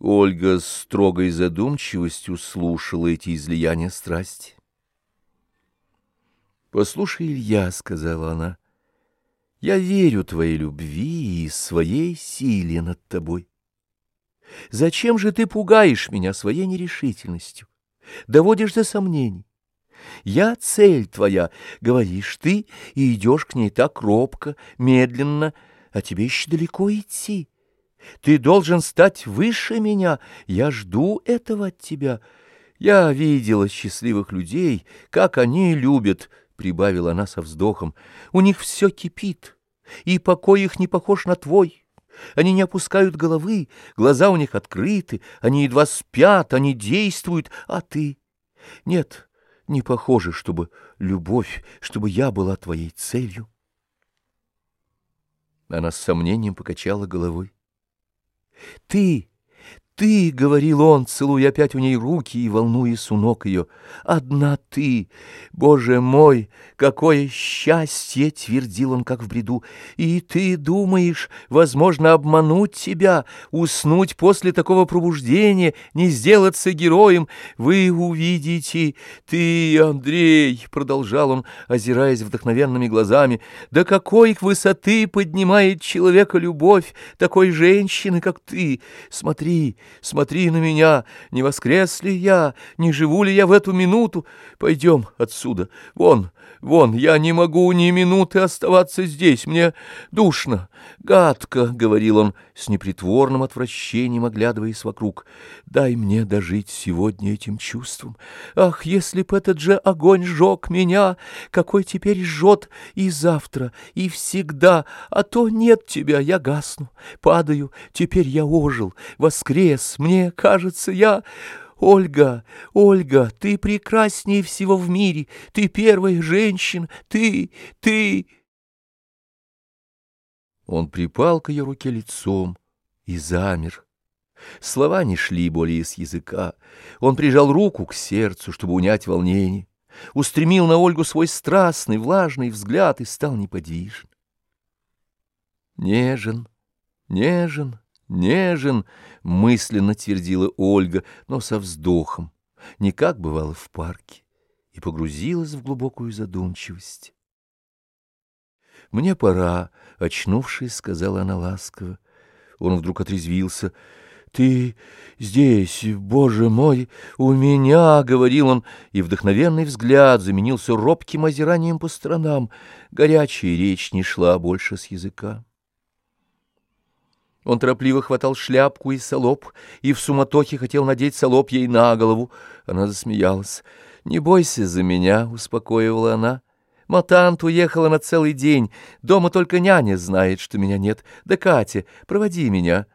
Ольга с строгой задумчивостью слушала эти излияния страсти. «Послушай, Илья», — сказала она, — «я верю твоей любви и своей силе над тобой. Зачем же ты пугаешь меня своей нерешительностью, доводишь до сомнений? Я цель твоя, говоришь ты, и идешь к ней так робко, медленно, а тебе еще далеко идти». Ты должен стать выше меня. Я жду этого от тебя. Я видела счастливых людей, как они любят, — прибавила она со вздохом. У них все кипит, и покой их не похож на твой. Они не опускают головы, глаза у них открыты, они едва спят, они действуют, а ты... Нет, не похоже, чтобы любовь, чтобы я была твоей целью. Она с сомнением покачала головой. Ты «Ты», — говорил он, целуя опять у ней руки и волнуясь у ног ее, — «одна ты, Боже мой, какое счастье!» — твердил он, как в бреду. «И ты думаешь, возможно, обмануть тебя, уснуть после такого пробуждения, не сделаться героем? Вы увидите, ты, Андрей!» — продолжал он, озираясь вдохновенными глазами. «До какой высоты поднимает человека любовь такой женщины, как ты! Смотри!» Смотри на меня, не воскрес ли я, не живу ли я в эту минуту. Пойдем отсюда, вон, вон, я не могу ни минуты оставаться здесь, мне душно, гадко, — говорил он с непритворным отвращением, оглядываясь вокруг. Дай мне дожить сегодня этим чувством. Ах, если б этот же огонь сжег меня, какой теперь жжет и завтра, и всегда, а то нет тебя, я гасну, падаю, теперь я ожил, воскрес, лес, мне кажется, я... Ольга, Ольга, ты прекраснее всего в мире, ты первая женщина, ты, ты...» Он припал к ее руке лицом и замер. Слова не шли более с языка. Он прижал руку к сердцу, чтобы унять волнение, устремил на Ольгу свой страстный, влажный взгляд и стал неподвижен. Нежен, нежен, нежен, — мысленно твердила Ольга, но со вздохом, не как бывало в парке, и погрузилась в глубокую задумчивость. «Мне пора», — очнувшись, сказала она ласково. Он вдруг отрезвился. «Ты здесь, Боже мой, у меня!» — говорил он, и вдохновенный взгляд заменился робким озиранием по сторонам. Горячая речь не шла больше с языка. Он торопливо хватал шляпку и солоб, и в суматохе хотел надеть солоб ей на голову. Она засмеялась. «Не бойся за меня», — успокоивала она. «Матант уехала на целый день. Дома только няня знает, что меня нет. Да, Катя, проводи меня».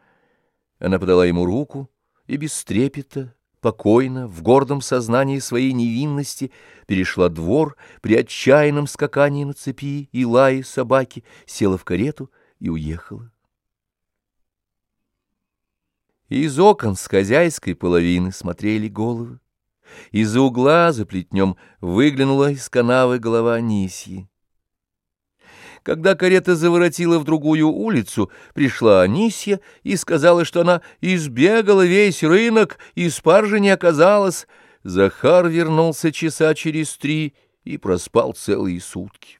Она подала ему руку и без трепета, покойно, в гордом сознании своей невинности, перешла двор при отчаянном скакании на цепи и лае собаки, села в карету и уехала. Из окон с хозяйской половины смотрели головы. Из-за угла за плетнем выглянула из канавы голова Анисьи. Когда карета заворотила в другую улицу, пришла Анисья и сказала, что она избегала весь рынок, и спаржи не оказалось. Захар вернулся часа через три и проспал целые сутки.